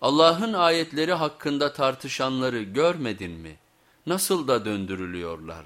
Allah'ın ayetleri hakkında tartışanları görmedin mi? Nasıl da döndürülüyorlar.